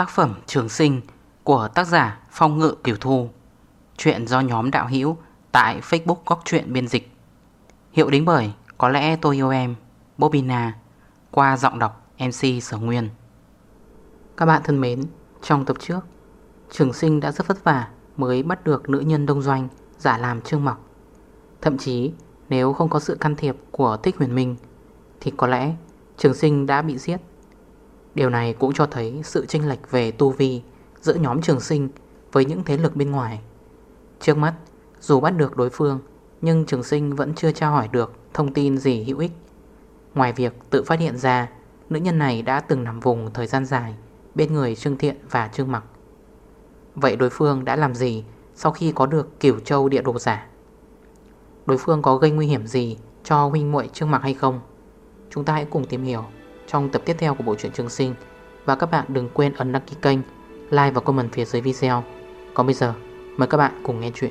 Tác phẩm Trường Sinh của tác giả Phong Ngự Kiều Thu. Chuyện do nhóm đạo hữu tại Facebook Góc Chuyện Biên Dịch. Hiệu đính bởi Có lẽ tôi yêu em Bobina Qua giọng đọc MC Sở Nguyên. Các bạn thân mến, Trong tập trước, Trường Sinh đã rất vất vả Mới bắt được nữ nhân đông doanh Giả làm trương mọc. Thậm chí, nếu không có sự can thiệp của Thích Huyền Minh, Thì có lẽ Trường Sinh đã bị giết. Điều này cũng cho thấy sự chênh lệch về tu vi giữa nhóm trường sinh với những thế lực bên ngoài. Trước mắt, dù bắt được đối phương, nhưng trường sinh vẫn chưa trao hỏi được thông tin gì hữu ích. Ngoài việc tự phát hiện ra, nữ nhân này đã từng nằm vùng thời gian dài bên người Trương Thiện và Trương Mặc. Vậy đối phương đã làm gì sau khi có được kiểu châu địa đồ giả? Đối phương có gây nguy hiểm gì cho huynh muội Trương Mặc hay không? Chúng ta hãy cùng tìm hiểu trong tập tiếp theo của bộ truyện Trường Sinh. Và các bạn đừng quên ấn đăng ký kênh, like và comment phía dưới video. Còn bây giờ, mời các bạn cùng nghe chuyện.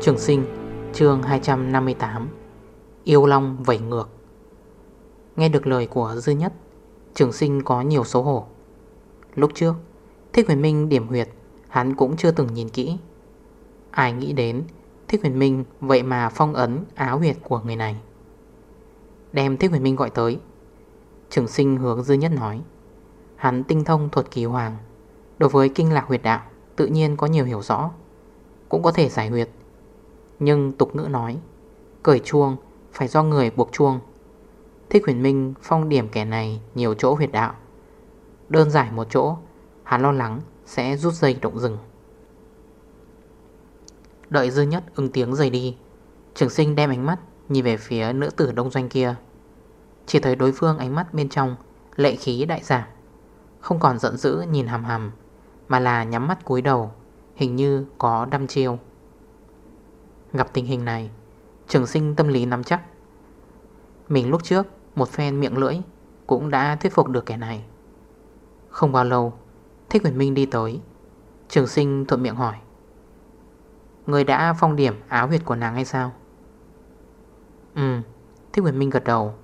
Trường Sinh, chương 258 Yêu Long vẩy ngược. Nghe được lời của Dư Nhất Trường Sinh có nhiều xấu hổ. Lúc trước Thích Huyền Minh điểm huyệt Hắn cũng chưa từng nhìn kỹ. Ai nghĩ đến Thích huyền minh, vậy mà phong ấn áo huyệt của người này. Đem Thích huyền minh gọi tới. Trường sinh hướng dư nhất nói, Hắn tinh thông thuật kỳ hoàng. Đối với kinh lạc huyệt đạo, Tự nhiên có nhiều hiểu rõ, Cũng có thể giải huyệt. Nhưng tục ngữ nói, Cởi chuông phải do người buộc chuông. Thích huyền minh phong điểm kẻ này Nhiều chỗ huyệt đạo. Đơn giải một chỗ, Hắn lo lắng sẽ rút dây động rừng. Đợi dư nhất ứng tiếng rời đi. Trường sinh đem ánh mắt Nhìn về phía nữ tử đông doanh kia. Chỉ thấy đối phương ánh mắt bên trong, Lệ khí đại giảm. Không còn giận dữ nhìn hàm hàm Mà là nhắm mắt cúi đầu, Hình như có đăm chiêu. Gặp tình hình này, Trường sinh tâm lý nắm chắc. Mình lúc trước, Một phen miệng lưỡi, Cũng đã thuyết phục được kẻ này. Không bao lâu, Thích Huyền Minh đi tới. Trường sinh thuận miệng hỏi. Người đã phong điểm áo huyệt của nàng hay sao? Ừ Thích Huyền Minh gật đầu.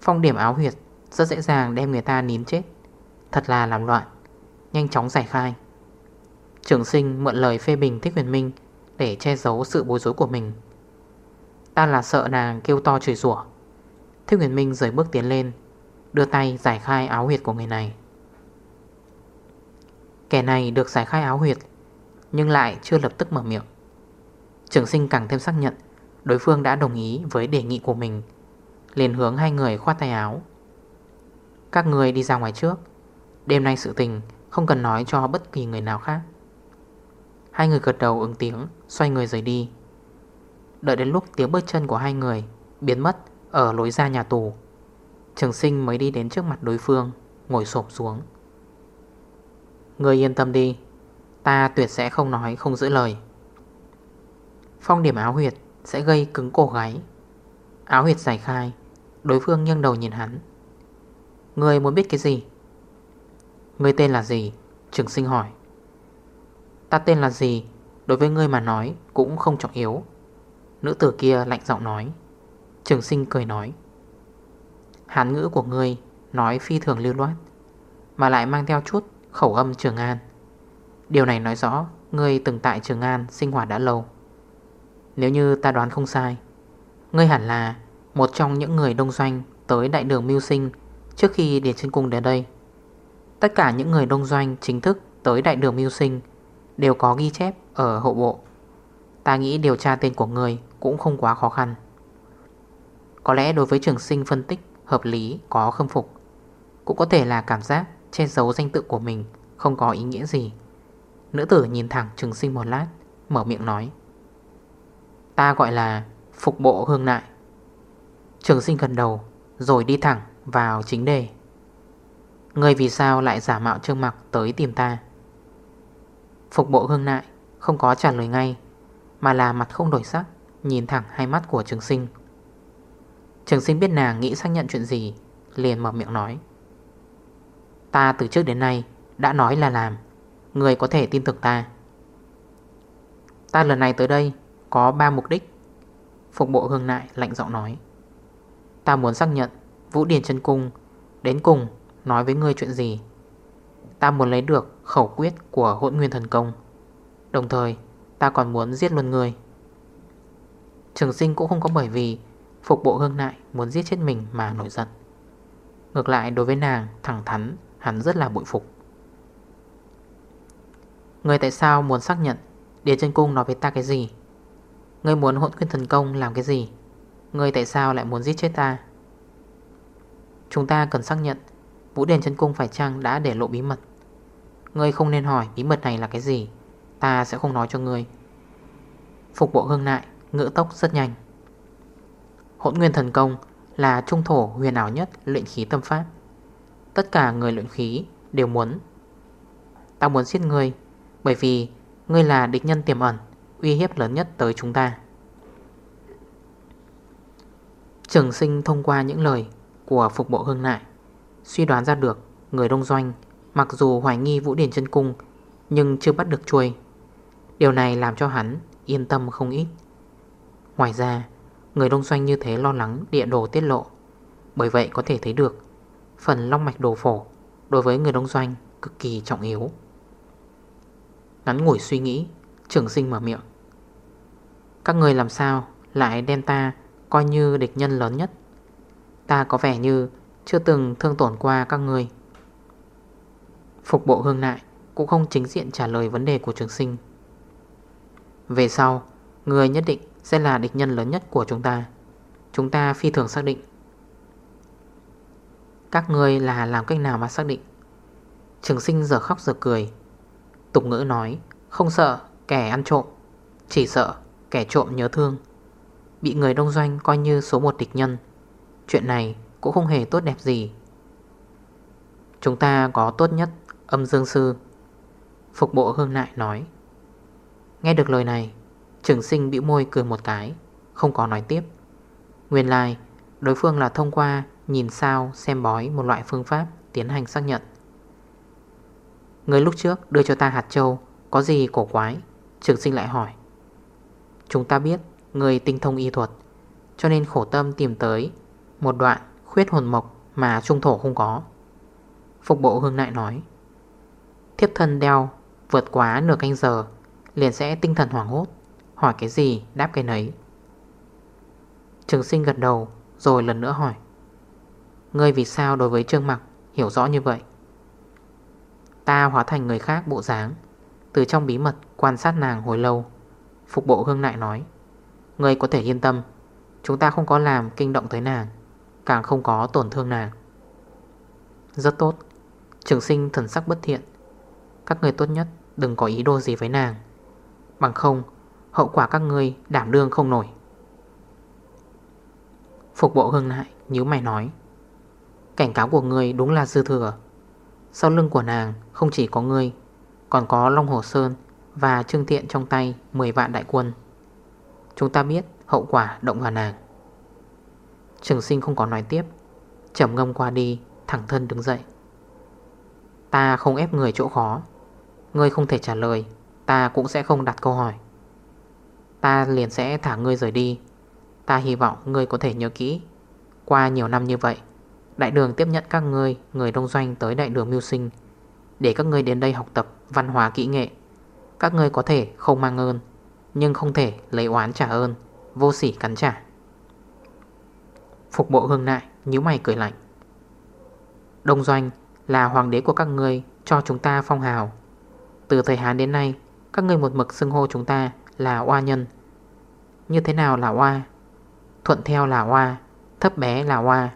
Phong điểm áo huyệt Rất dễ dàng đem người ta nín chết. Thật là làm loạn, Nhanh chóng giải khai. Trường sinh mượn lời phê bình Thích Huyền Minh Để che giấu sự bối rối của mình. Ta là sợ nàng kêu to chửi rủa. Thích Huyền Minh rời bước tiến lên, Đưa tay giải khai áo huyệt của người này. Kẻ này được giải khai áo huyệt nhưng lại chưa lập tức mở miệng. Trường sinh càng thêm xác nhận, Đối phương đã đồng ý với đề nghị của mình, liền hướng hai người khoát tay áo. Các người đi ra ngoài trước. Đêm nay sự tình Không cần nói cho bất kỳ người nào khác. Hai người gật đầu ứng tiếng, Xoay người rời đi. Đợi đến lúc tiếng bước chân của hai người Biến mất ở lối ra nhà tù, Trường sinh mới đi đến trước mặt đối phương, Ngồi sộp xuống. Người yên tâm đi Ta tuyệt sẽ không nói, không giữ lời. Phong điểm áo huyệt Sẽ gây cứng cổ gáy. Áo huyệt giải khai, Đối phương nghiêng đầu nhìn hắn. Người muốn biết cái gì? Người tên là gì? Trường sinh hỏi. Ta tên là gì? Đối với ngươi mà nói cũng không trọng yếu. Nữ tử kia lạnh giọng nói. Trường sinh cười nói. Hán ngữ của ngươi Nói phi thường lưu loát, Mà lại mang theo chút khẩu âm trường an. Điều này nói rõ Ngươi từng tại Trường An sinh hoạt đã lâu. Nếu như ta đoán không sai, Ngươi hẳn là Một trong những người đông doanh Tới đại đường mưu sinh Trước khi Điền Trân Cung đến đây. Tất cả những người đông doanh chính thức Tới đại đường mưu sinh Đều có ghi chép ở hộ bộ. Ta nghĩ điều tra tên của người Cũng không quá khó khăn. Có lẽ đối với trường sinh phân tích Hợp lý có khâm phục, Cũng có thể là cảm giác Che giấu danh tự của mình Không có ý nghĩa gì. Nữ tử nhìn thẳng trường sinh một lát, Mở miệng nói. Ta gọi là phục bộ hương nại. Trường sinh gần đầu, Rồi đi thẳng vào chính đề. Người vì sao lại giả mạo trương mặc tới tìm ta? Phục bộ hương nại Không có trả lời ngay, Mà là mặt không đổi sắc, Nhìn thẳng hai mắt của trường sinh. Trường sinh biết nàng nghĩ xác nhận chuyện gì, Liền mở miệng nói. Ta từ trước đến nay Đã nói là làm. Người có thể tin tưởng ta. Ta lần này tới đây Có 3 mục đích. Phục bộ hương nại lạnh giọng nói. Ta muốn xác nhận Vũ Điển chân Cung Đến cùng nói với ngươi chuyện gì. Ta muốn lấy được khẩu quyết của hỗn nguyên thần công. Đồng thời, ta còn muốn giết luôn người. Trường sinh cũng không có bởi vì Phục bộ hương nại muốn giết chết mình mà nổi giận. Ngược lại, đối với nàng thẳng thắn, Hắn rất là bội phục. Người tại sao muốn xác nhận? Địa chân cung nói với ta cái gì? Người muốn hỗn nguyên thần công làm cái gì? Người tại sao lại muốn giết chết ta? Chúng ta cần xác nhận, Vũ Điền chân cung phải chăng đã để lộ bí mật? Ngươi không nên hỏi bí mật này là cái gì, Ta sẽ không nói cho ngươi Phục bộ hương nại, Ngữ tốc rất nhanh. Hỗn nguyên thần công là trung thổ huyền ảo nhất luyện khí tâm pháp. Tất cả người luyện khí đều muốn. Ta muốn giết ngươi bởi vì, ngươi là địch nhân tiềm ẩn, Uy hiếp lớn nhất tới chúng ta. Trường sinh thông qua những lời Của phục bộ hương nại, Suy đoán ra được người đông doanh, Mặc dù hoài nghi Vũ Điển chân Cung, Nhưng chưa bắt được chuôi. Điều này làm cho hắn yên tâm không ít. Ngoài ra, Người đông doanh như thế lo lắng địa đồ tiết lộ. Bởi vậy có thể thấy được, Phần long mạch đồ phổ Đối với người đông doanh cực kỳ trọng yếu. Ngắn ngủi suy nghĩ Trưởng sinh mở miệng. Các người làm sao lại đem ta Coi như địch nhân lớn nhất? Ta có vẻ như Chưa từng thương tổn qua các người. Phục bộ hương nại Cũng không chính diện trả lời vấn đề của trường sinh. Về sau, Người nhất định sẽ là địch nhân lớn nhất của chúng ta. Chúng ta phi thường xác định. Các người là làm cách nào mà xác định? Trường sinh giờ khóc giờ cười. Tục ngữ nói Không sợ kẻ ăn trộm Chỉ sợ kẻ trộm nhớ thương. Bị người đông doanh coi như số một địch nhân Chuyện này cũng không hề tốt đẹp gì. Chúng ta có tốt nhất âm dương sư. Phục bộ hương nại nói Nghe được lời này Trường sinh bị môi cười một cái Không có nói tiếp. Nguyên lai like, đối phương là thông qua Nhìn sao xem bói một loại phương pháp Tiến hành xác nhận. Người lúc trước đưa cho ta hạt châu, Có gì cổ quái? Trường sinh lại hỏi. Chúng ta biết, người tinh thông y thuật, Cho nên khổ tâm tìm tới Một đoạn khuyết hồn mộc Mà trung thổ không có. Phục bộ hương lại nói, Thiếp thân đeo vượt quá nửa canh giờ, Liền sẽ tinh thần hoảng hốt, Hỏi cái gì, đáp cái nấy. Trường sinh gật đầu, Rồi lần nữa hỏi, Ngươi vì sao đối với Trương Mặc Hiểu rõ như vậy? Ta hóa thành người khác bộ dáng. Từ trong bí mật quan sát nàng hồi lâu, Phục bộ hương nại nói, Ngươi có thể yên tâm, Chúng ta không có làm kinh động tới nàng, Càng không có tổn thương nàng. Rất tốt, Trường sinh thần sắc bất thiện, Các người tốt nhất đừng có ý đồ gì với nàng, Bằng không, Hậu quả các ngươi đảm đương không nổi. Phục bộ hương nại nhớ mày nói, Cảnh cáo của ngươi đúng là dư thừa sau lưng của nàng, không chỉ có ngươi, Còn có Long Hồ Sơn Và Trương Thiện trong tay 10 vạn đại quân. Chúng ta biết hậu quả động vào nàng. Trường sinh không có nói tiếp Chầm ngâm qua đi, Thẳng thân đứng dậy. Ta không ép người chỗ khó. Ngươi không thể trả lời, Ta cũng sẽ không đặt câu hỏi. Ta liền sẽ thả ngươi rời đi. Ta hy vọng ngươi có thể nhớ kỹ Qua nhiều năm như vậy. Đại đường tiếp nhận các ngươi, Người đông doanh tới đại đường mưu sinh. Để các ngươi đến đây học tập văn hóa kỹ nghệ. Các ngươi có thể không mang ơn, Nhưng không thể lấy oán trả ơn, Vô sỉ cắn trả. Phục bộ hương nại nhíu mày cười lạnh. Đông doanh là hoàng đế của các ngươi, Cho chúng ta phong hào. Từ thời Hán đến nay, Các ngươi một mực xưng hô chúng ta là oa nhân. Như thế nào là oa? Thuận theo là oa, Thấp bé là oa.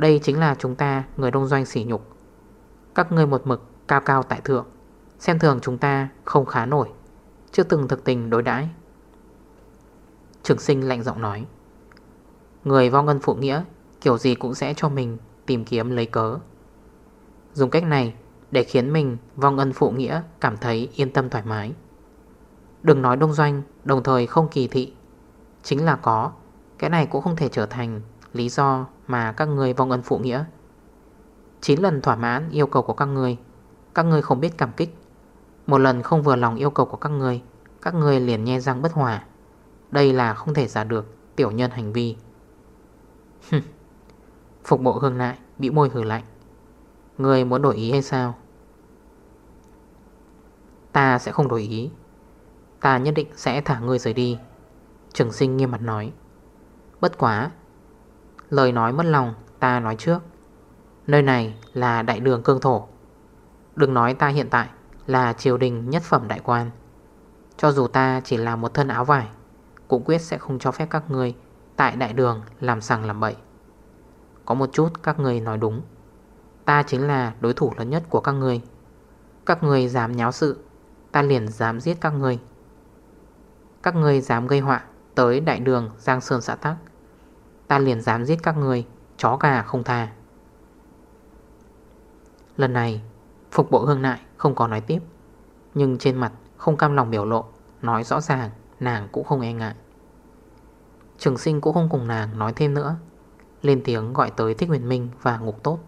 Đây chính là chúng ta, người đông doanh sỉ nhục. Các ngươi một mực cao cao tại thượng, Xem thường chúng ta không khá nổi, Chưa từng thực tình đối đãi. Trường sinh lạnh giọng nói, Người vong ngân phụ nghĩa, Kiểu gì cũng sẽ cho mình tìm kiếm lấy cớ. Dùng cách này để khiến mình vong ân phụ nghĩa cảm thấy yên tâm thoải mái. Đừng nói đông doanh, Đồng thời không kỳ thị. Chính là có, Cái này cũng không thể trở thành lý do mà các người vong ân phụ nghĩa. 9 lần thỏa mãn yêu cầu của các người Các người không biết cảm kích. Một lần không vừa lòng yêu cầu của các người Các người liền nhe răng bất hòa. Đây là không thể giả được, Tiểu nhân hành vi. Phục bộ hương lại bị môi hử lạnh. Người muốn đổi ý hay sao? Ta sẽ không đổi ý. Ta nhất định sẽ thả người rời đi. Trường sinh nghiêm mặt nói. Bất quá Lời nói mất lòng, ta nói trước. Nơi này là đại đường cương thổ. Đừng nói ta hiện tại Là triều đình nhất phẩm đại quan. Cho dù ta chỉ là một thân áo vải, Cũng quyết sẽ không cho phép các ngươi Tại đại đường làm sằng làm bậy. Có một chút các ngươi nói đúng. Ta chính là đối thủ lớn nhất của các ngươi. Các ngươi dám nháo sự, Ta liền dám giết các ngươi. Các ngươi dám gây họa Tới đại đường Giang Sơn xã Tắc. Ta liền dám giết các người, Chó gà không tha. Lần này Phục bộ hương nại không có nói tiếp Nhưng trên mặt không cam lòng biểu lộ Nói rõ ràng nàng cũng không e ngại. Trường sinh cũng không cùng nàng nói thêm nữa Lên tiếng gọi tới Thích Huyền Minh và Ngục Tốt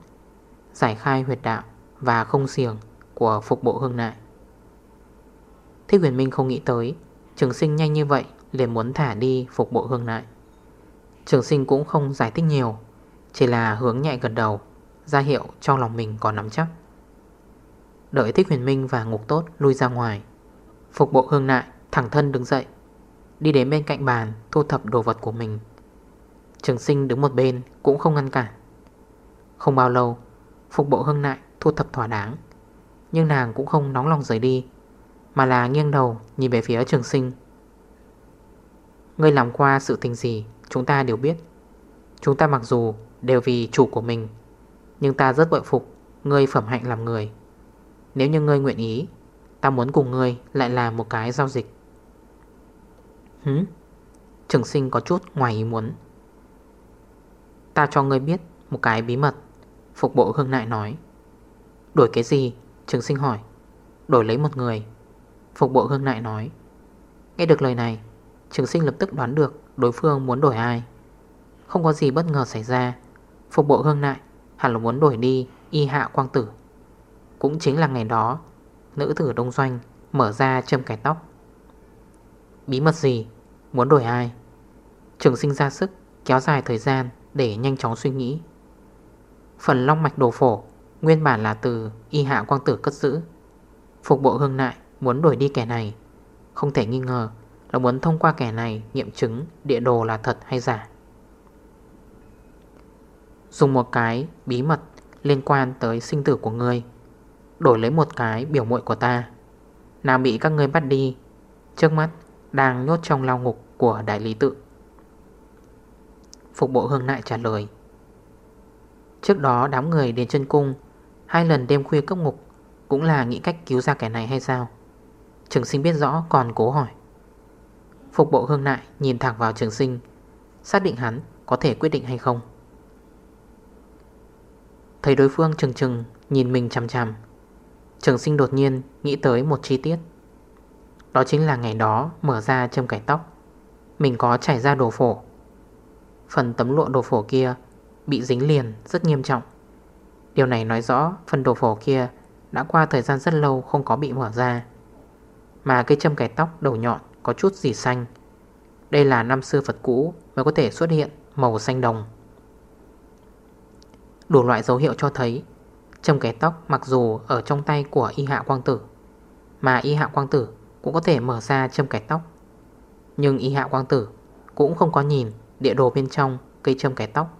Giải khai huyệt đạo và không xiềng của phục bộ hương nại. Thích Huyền Minh không nghĩ tới Trường sinh nhanh như vậy liền muốn thả đi phục bộ hương nại. Trường sinh cũng không giải thích nhiều, Chỉ là hướng nhẹ gần đầu, ra hiệu cho lòng mình còn nắm chắc. Đợi Thích Huyền Minh và Ngục Tốt lui ra ngoài, Phục bộ hương nại thẳng thân đứng dậy, Đi đến bên cạnh bàn thu thập đồ vật của mình. Trường sinh đứng một bên cũng không ngăn cản. Không bao lâu, Phục bộ hương nại thu thập thỏa đáng, Nhưng nàng cũng không nóng lòng rời đi, Mà là nghiêng đầu nhìn về phía trường sinh. Ngươi làm qua sự tình gì? Chúng ta đều biết. Chúng ta mặc dù đều vì chủ của mình, Nhưng ta rất bội phục Ngươi phẩm hạnh làm người. Nếu như ngươi nguyện ý, Ta muốn cùng ngươi lại làm một cái giao dịch. Hứ Trường sinh có chút ngoài ý muốn. Ta cho ngươi biết Một cái bí mật, Phục bộ hương nại nói. Đổi cái gì? Trường sinh hỏi. Đổi lấy một người, Phục bộ hương nại nói. Nghe được lời này, Trường sinh lập tức đoán được đối phương muốn đổi ai. Không có gì bất ngờ xảy ra. Phục bộ hương nại hẳn là muốn đổi đi Y hạ quang tử. Cũng chính là ngày đó, Nữ tử đông doanh mở ra châm cải tóc. Bí mật gì? Muốn đổi ai? Trường sinh ra sức, kéo dài thời gian Để nhanh chóng suy nghĩ. Phần long mạch đồ phổ, Nguyên bản là từ y hạ quang tử cất giữ. Phục bộ hương nại muốn đổi đi kẻ này. Không thể nghi ngờ là muốn thông qua kẻ này, nghiệm chứng địa đồ là thật hay giả. Dùng một cái bí mật liên quan tới sinh tử của ngươi Đổi lấy một cái biểu muội của ta. Nào bị các ngươi bắt đi. Trước mắt, đang nhốt trong lao ngục của đại lý tự. Phục bộ hương nại trả lời. Trước đó, đám người đến chân cung, Hai lần đêm khuya cấp ngục, Cũng là nghĩ cách cứu ra kẻ này hay sao? Trường sinh biết rõ, còn cố hỏi. Phục bộ hương nại nhìn thẳng vào trường sinh, Xác định hắn có thể quyết định hay không. Thấy đối phương chừng chừng nhìn mình chằm chằm, Trường sinh đột nhiên nghĩ tới một chi tiết. Đó chính là ngày đó mở ra châm cải tóc, Mình có chảy ra đồ phổ. Phần tấm lụa đồ phổ kia Bị dính liền rất nghiêm trọng. Điều này nói rõ phần đồ phổ kia Đã qua thời gian rất lâu không có bị mở ra, Mà cây châm cải tóc đầu nhọn có chút gì xanh. Đây là năm xưa Phật cũ Mới có thể xuất hiện màu xanh đồng. Đủ loại dấu hiệu cho thấy Châm cái tóc mặc dù ở trong tay của y hạ quang tử, Mà y hạ quang tử cũng có thể mở ra châm cái tóc. Nhưng y hạ quang tử cũng không có nhìn địa đồ bên trong cây châm cái tóc,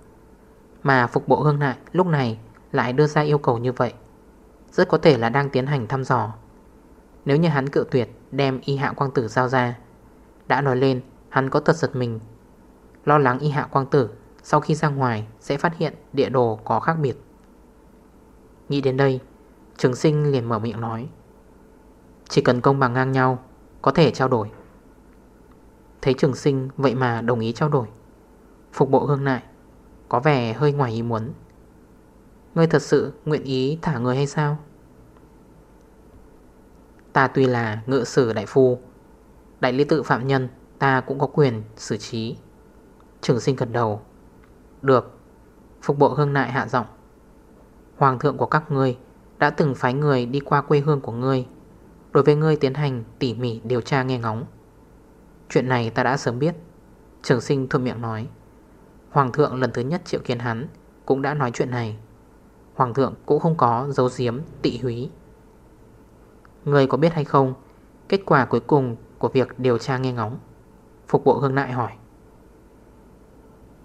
Mà phục bộ hương nại lúc này lại đưa ra yêu cầu như vậy. Rất có thể là đang tiến hành thăm dò. Nếu như hắn cự tuyệt đem y hạ quang tử giao ra. Đã nói lên, hắn có thật giật mình. Lo lắng y hạ quang tử, Sau khi ra ngoài, sẽ phát hiện địa đồ có khác biệt. Nghĩ đến đây, Trường sinh liền mở miệng nói. Chỉ cần công bằng ngang nhau, Có thể trao đổi. Thấy trường sinh vậy mà đồng ý trao đổi. Phục bộ hương nại, Có vẻ hơi ngoài ý muốn. Ngươi thật sự nguyện ý thả người hay sao? Ta tuy là ngự sử đại phu, Đại lý tự phạm nhân, Ta cũng có quyền xử trí. Trường sinh gật đầu. Được, Phục bộ hương nại hạ giọng. Hoàng thượng của các ngươi Đã từng phái người đi qua quê hương của ngươi, Đối với ngươi tiến hành tỉ mỉ điều tra nghe ngóng. Chuyện này ta đã sớm biết, Trường sinh thuận miệng nói. Hoàng thượng lần thứ nhất triệu kiến hắn cũng đã nói chuyện này. Hoàng thượng cũng không có dấu diếm tị húy. Người có biết hay không, Kết quả cuối cùng của việc điều tra nghe ngóng? Phục bộ hương nại hỏi.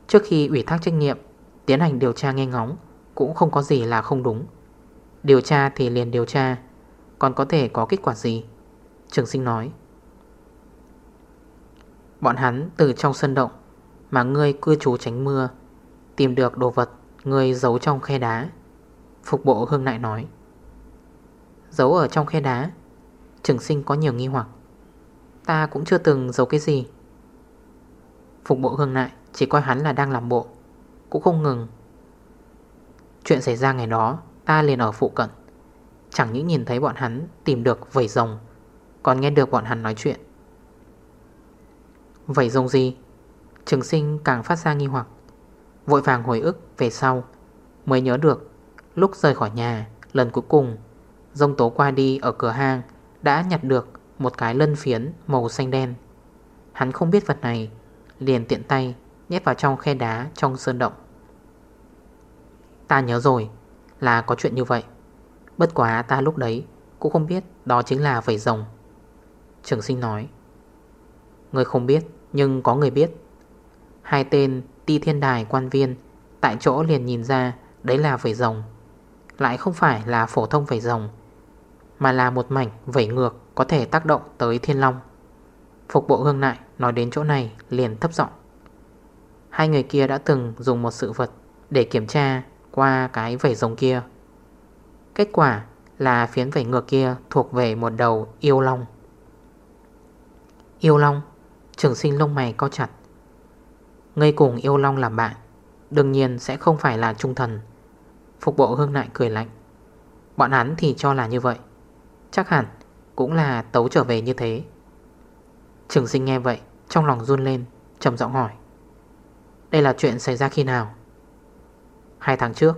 Trước khi ủy thác trách nhiệm, Tiến hành điều tra nghe ngóng Cũng không có gì là không đúng. Điều tra thì liền điều tra, Còn có thể có kết quả gì? Trường sinh nói. Bọn hắn từ trong sân động Mà ngươi cư trú tránh mưa, Tìm được đồ vật Ngươi giấu trong khe đá. Phục bộ hương nại nói. Giấu ở trong khe đá. Trường sinh có nhiều nghi hoặc. Ta cũng chưa từng giấu cái gì. Phục bộ hương lại, Chỉ coi hắn là đang làm bộ, Cũng không ngừng. Chuyện xảy ra ngày đó, Ta liền ở phụ cận. Chẳng những nhìn thấy bọn hắn tìm được vầy rồng, Còn nghe được bọn hắn nói chuyện. Vầy rồng gì? Trường sinh càng phát ra nghi hoặc. Vội vàng hồi ức về sau, Mới nhớ được, Lúc rời khỏi nhà, Lần cuối cùng Dông tố qua đi ở cửa hang Đã nhặt được một cái lân phiến màu xanh đen. Hắn không biết vật này, Liền tiện tay nhét vào trong khe đá trong sơn động. Ta nhớ rồi, Là có chuyện như vậy. Bất quá ta lúc đấy Cũng không biết đó chính là vầy rồng. Trường sinh nói. Người không biết, nhưng có người biết. Hai tên ti thiên đài quan viên Tại chỗ liền nhìn ra Đấy là vầy rồng. Lại không phải là phổ thông vầy rồng mà là một mảnh vẩy ngược Có thể tác động tới thiên long. Phục bộ hương nại nói đến chỗ này liền thấp giọng. Hai người kia đã từng dùng một sự vật Để kiểm tra qua cái vẩy rồng kia. Kết quả là phiến vẩy ngược kia thuộc về một đầu yêu long. Yêu long? Trường sinh lông mày co chặt. Ngây cùng yêu long làm bạn, Đương nhiên sẽ không phải là trung thần. Phục bộ hương nại cười lạnh. Bọn hắn thì cho là như vậy. Chắc hẳn cũng là tấu trở về như thế. Trường sinh nghe vậy, Trong lòng run lên, trầm giọng hỏi. Đây là chuyện xảy ra khi nào? Hai tháng trước.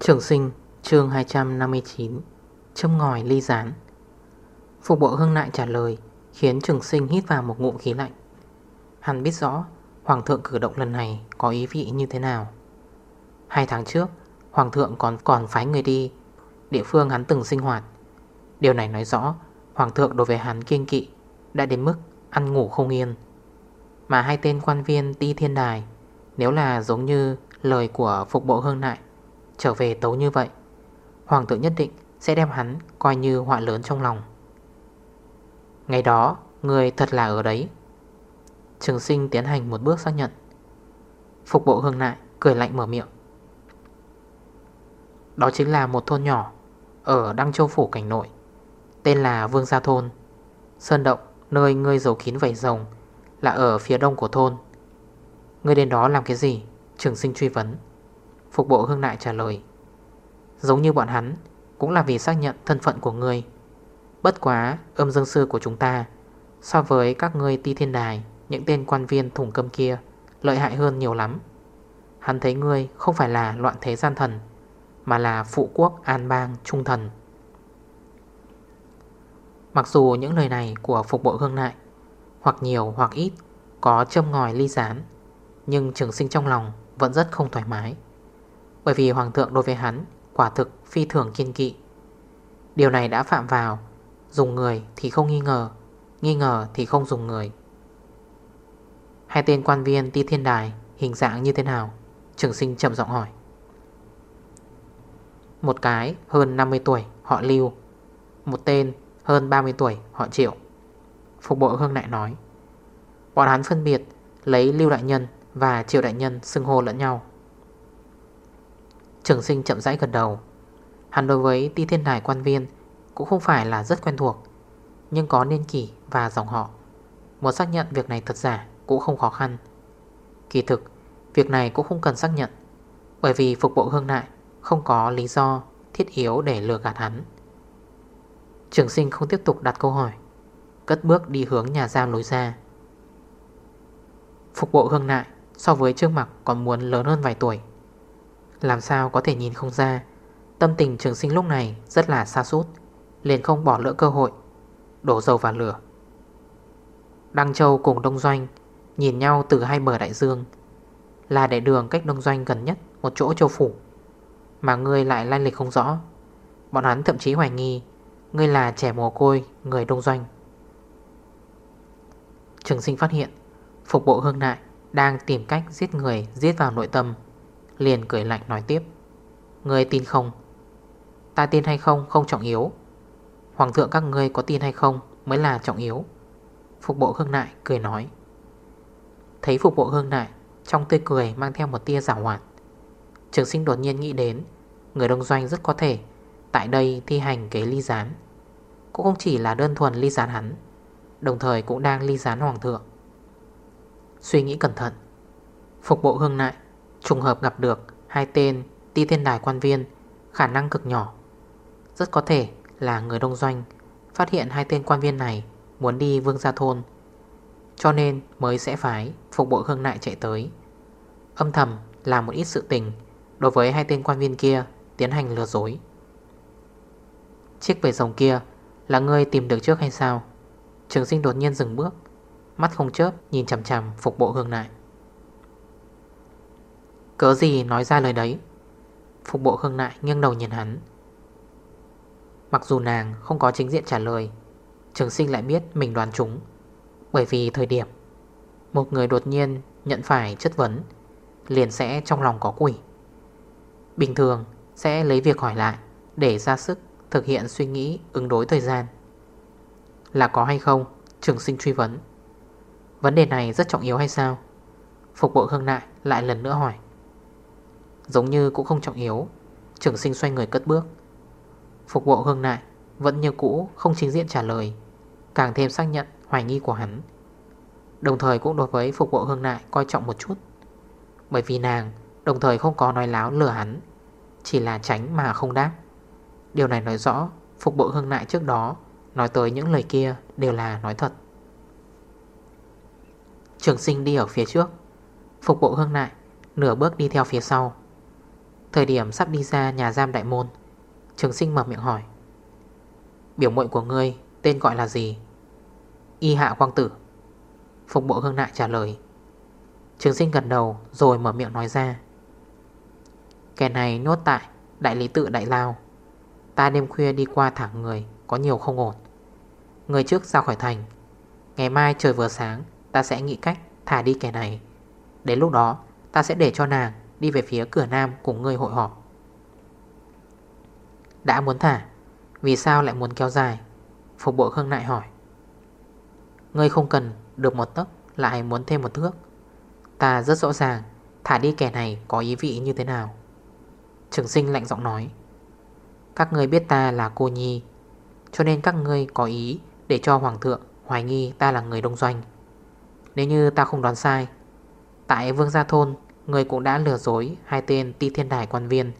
Trường sinh, chương 259 Châm ngòi ly rán Phục bộ hương nại trả lời, Khiến trường sinh hít vào một ngụm khí lạnh. Hắn biết rõ, Hoàng thượng cử động lần này có ý vị như thế nào. Hai tháng trước, Hoàng thượng còn còn phái người đi. Địa phương hắn từng sinh hoạt. Điều này nói rõ, Hoàng thượng đối với hắn kiên kỵ, Đã đến mức ăn ngủ không yên. Mà hai tên quan viên ti thiên đài, Nếu là giống như lời của phục bộ hương nại, Trở về tấu như vậy, Hoàng thượng nhất định sẽ đem hắn coi như họa lớn trong lòng. Ngày đó, Người thật là ở đấy. Trường sinh tiến hành một bước xác nhận. Phục bộ hương nại Cười lạnh mở miệng. Đó chính là một thôn nhỏ Ở Đăng Châu Phủ Cảnh Nội, Tên là Vương Gia Thôn. Sơn Động nơi ngươi giấu kín vảy rồng Là ở phía đông của thôn. Ngươi đến đó làm cái gì? Trường sinh truy vấn. Phục bộ hương nại trả lời. Giống như bọn hắn cũng là vì xác nhận thân phận của người. Bất quá, âm dương sư của chúng ta, So với các ngươi ti thiên đài, Những tên quan viên thủng cơm kia, Lợi hại hơn nhiều lắm. Hắn thấy ngươi không phải là loạn thế gian thần, Mà là phụ quốc an bang trung thần. Mặc dù những lời này của phục bộ hương nại, Hoặc nhiều hoặc ít, Có châm ngòi ly gián, Nhưng trường sinh trong lòng Vẫn rất không thoải mái. Bởi vì hoàng thượng đối với hắn Quả thực phi thường kiên kỵ. Điều này đã phạm vào, Dùng người thì không nghi ngờ Nghi ngờ thì không dùng người. Hai tên quan viên ti thiên đài Hình dạng như thế nào? Trường sinh chậm giọng hỏi. Một cái hơn 50 tuổi, họ lưu. Một tên hơn 30 tuổi, họ triệu. Phục bộ hương lại nói. Bọn hắn phân biệt Lấy lưu đại nhân và triệu đại nhân xưng hô lẫn nhau. Trường sinh chậm rãi gần đầu. Hắn đối với ti thiên đài quan viên Cũng không phải là rất quen thuộc, Nhưng có niên kỷ và dòng họ. Muốn xác nhận việc này thật giả Cũng không khó khăn. Kỳ thực, Việc này cũng không cần xác nhận, Bởi vì phục bộ hương nại Không có lý do thiết yếu để lừa gạt hắn. Trường sinh không tiếp tục đặt câu hỏi, Cất bước đi hướng nhà giam lối ra. Phục bộ hương nại So với Trương Mặc còn muốn lớn hơn vài tuổi. Làm sao có thể nhìn không ra Tâm tình trường sinh lúc này rất là xa sút, Liền không bỏ lỡ cơ hội, Đổ dầu vào lửa. Đăng Châu cùng Đông Doanh Nhìn nhau từ hai bờ đại dương, Là để đường cách Đông Doanh gần nhất Một chỗ châu phủ, Mà ngươi lại lai lịch không rõ. Bọn hắn thậm chí hoài nghi Ngươi là trẻ mồ côi người Đông Doanh. Trường sinh phát hiện, Phục bộ hương nại Đang tìm cách giết người Giết vào nội tâm, Liền cười lạnh nói tiếp. Ngươi tin không? Ta tin hay không không trọng yếu. Hoàng thượng các ngươi có tin hay không Mới là trọng yếu. Phục bộ hương nại cười nói. Thấy phục bộ hương nại, Trong tươi cười mang theo một tia giả hoạt. Trường sinh đột nhiên nghĩ đến, Người đông doanh rất có thể Tại đây thi hành kế ly gián. Cũng không chỉ là đơn thuần ly gián hắn, Đồng thời cũng đang ly gián hoàng thượng. Suy nghĩ cẩn thận, Phục bộ hương nại Trùng hợp gặp được hai tên Ti thiên đài quan viên, Khả năng cực nhỏ. Rất có thể là người đông doanh Phát hiện hai tên quan viên này Muốn đi vương gia thôn, Cho nên mới sẽ phái Phục bộ hương nại chạy tới. Âm thầm làm một ít sự tình Đối với hai tên quan viên kia Tiến hành lừa dối. Chiếc về rồng kia Là người tìm được trước hay sao? Trường sinh đột nhiên dừng bước, Mắt không chớp nhìn chằm chằm phục bộ hương nại. Cớ gì nói ra lời đấy? Phục bộ hương nại nghiêng đầu nhìn hắn Mặc dù nàng không có chính diện trả lời, Trường sinh lại biết mình đoán chúng. Bởi vì thời điểm, Một người đột nhiên nhận phải chất vấn, Liền sẽ trong lòng có quỷ. Bình thường sẽ lấy việc hỏi lại Để ra sức thực hiện suy nghĩ ứng đối thời gian. Là có hay không? Trường sinh truy vấn. Vấn đề này rất trọng yếu hay sao? Phục bộ hương nại lại lần nữa hỏi. Giống như cũng không trọng yếu, Trường sinh xoay người cất bước. Phục bộ hương nại Vẫn như cũ không chính diện trả lời, Càng thêm xác nhận hoài nghi của hắn. Đồng thời cũng đối với phục bộ hương nại Coi trọng một chút, Bởi vì nàng đồng thời không có nói láo lừa hắn, Chỉ là tránh mà không đáp. Điều này nói rõ Phục bộ hương nại trước đó Nói tới những lời kia đều là nói thật. Trường sinh đi ở phía trước, Phục bộ hương nại Nửa bước đi theo phía sau. Thời điểm sắp đi ra nhà giam đại môn Trường sinh mở miệng hỏi. Biểu muội của ngươi tên gọi là gì? Y hạ quang tử. Phục bộ hương nại trả lời. Trường sinh gần đầu rồi mở miệng nói ra. Kẻ này nhốt tại Đại lý tự Đại Lao. Ta đêm khuya đi qua thả người, Có nhiều không ổn. Người trước ra khỏi thành. Ngày mai trời vừa sáng, Ta sẽ nghĩ cách thả đi kẻ này. Đến lúc đó, ta sẽ để cho nàng Đi về phía cửa nam cùng người hội họp. Đã muốn thả, Vì sao lại muốn kéo dài? Phục bộ Khương Nại hỏi. Ngươi không cần được một tấc, Lại muốn thêm một thước. Ta rất rõ ràng, Thả đi kẻ này có ý vị như thế nào. Trường sinh lạnh giọng nói. Các ngươi biết ta là cô nhi, Cho nên các ngươi có ý Để cho hoàng thượng hoài nghi ta là người đông doanh. Nếu như ta không đoán sai, Tại Vương Gia Thôn, Người cũng đã lừa dối hai tên ti thiên đài quan viên,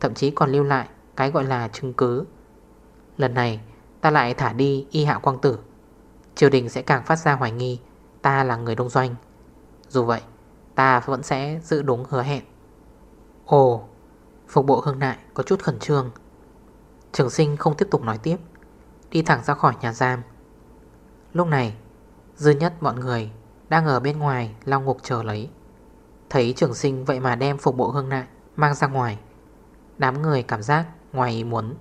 Thậm chí còn lưu lại cái gọi là chứng cứ. Lần này, ta lại thả đi y hạ quang tử. Triều đình sẽ càng phát ra hoài nghi, Ta là người đông doanh. Dù vậy, ta vẫn sẽ giữ đúng hứa hẹn. Ồ, Phục bộ hương nại có chút khẩn trương. Trường sinh không tiếp tục nói tiếp, Đi thẳng ra khỏi nhà giam. Lúc này, Dư nhất bọn người Đang ở bên ngoài lao ngục chờ lấy. Thấy trường sinh vậy mà đem phục bộ hương nại Mang ra ngoài, Đám người cảm giác ngoài muốn.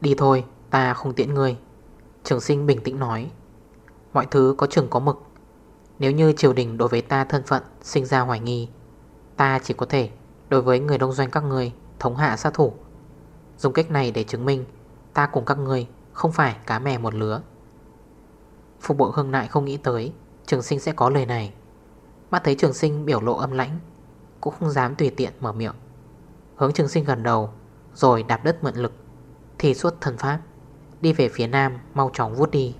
Đi thôi, ta không tiễn người Trường sinh bình tĩnh nói. Mọi thứ có chừng có mực. Nếu như triều đình đối với ta thân phận Sinh ra hoài nghi, Ta chỉ có thể đối với người đông doanh các người Thống hạ sát thủ. Dùng cách này để chứng minh Ta cùng các người không phải cá mè một lứa. Phục bộ hương nại không nghĩ tới, Trường sinh sẽ có lời này. Mắt thấy trường sinh biểu lộ âm lãnh, Cũng không dám tùy tiện mở miệng. Hướng trường sinh gần đầu rồi đạp đất mượn lực Thì suốt thần pháp, Đi về phía nam mau chóng vút đi.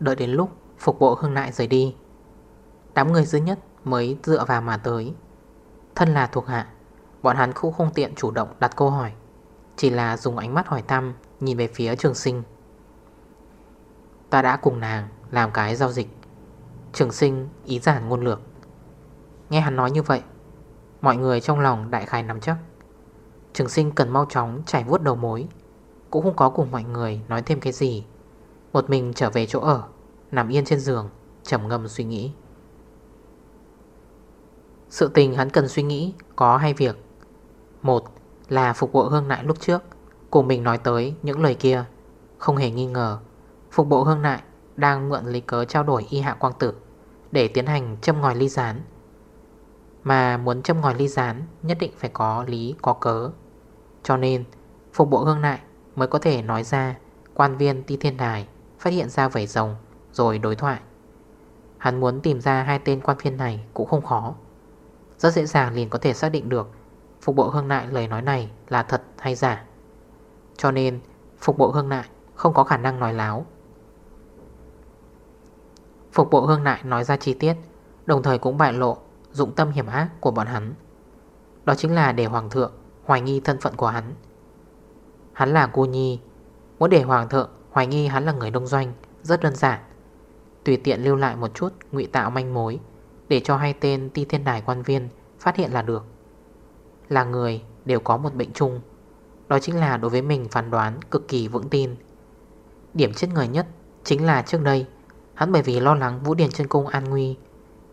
Đợi đến lúc Phục bộ hương nại rời đi, Đám người dư nhất mới dựa vào mà tới. Thân là thuộc hạ, Bọn hắn cũng không tiện chủ động đặt câu hỏi, Chỉ là dùng ánh mắt hỏi thăm, Nhìn về phía trường sinh. Ta đã cùng nàng làm cái giao dịch. Trường sinh ý giản ngôn lược. Nghe hắn nói như vậy Mọi người trong lòng đại khai nắm chắc. Trường sinh cần mau chóng trải vuốt đầu mối. Cũng không có cùng mọi người nói thêm cái gì. Một mình trở về chỗ ở, Nằm yên trên giường, trầm ngâm suy nghĩ. Sự tình hắn cần suy nghĩ Có hai việc. Một là phục bộ hương nại lúc trước, Cùng mình nói tới những lời kia. Không hề nghi ngờ, Phục bộ hương nại đang mượn lý cớ trao đổi y hạ quang tử Để tiến hành châm ngòi ly gián. Mà muốn châm ngòi ly gián, Nhất định phải có lý, có cớ. Cho nên, Phục bộ hương nại mới có thể nói ra, Quan viên ti thiên đài Phát hiện ra vẩy rồng, Rồi đối thoại. Hắn muốn tìm ra hai tên quan viên này cũng không khó. Rất dễ dàng liền có thể xác định được Phục bộ hương nại lời nói này là thật hay giả. Cho nên, Phục bộ hương nại không có khả năng nói láo. Phục bộ hương nại nói ra chi tiết, Đồng thời cũng bại lộ Dụng tâm hiểm ác của bọn hắn. Đó chính là để hoàng thượng Hoài nghi thân phận của hắn. Hắn là cô nhi. Muốn để hoàng thượng hoài nghi hắn là người đông doanh, Rất đơn giản. Tùy tiện lưu lại một chút ngụy tạo manh mối Để cho hai tên ti thiên đài quan viên Phát hiện là được. Là người đều có một bệnh chung. Đó chính là đối với mình phán đoán cực kỳ vững tin. Điểm chết người nhất Chính là trước đây, Hắn bởi vì lo lắng Vũ Điền chân Cung an nguy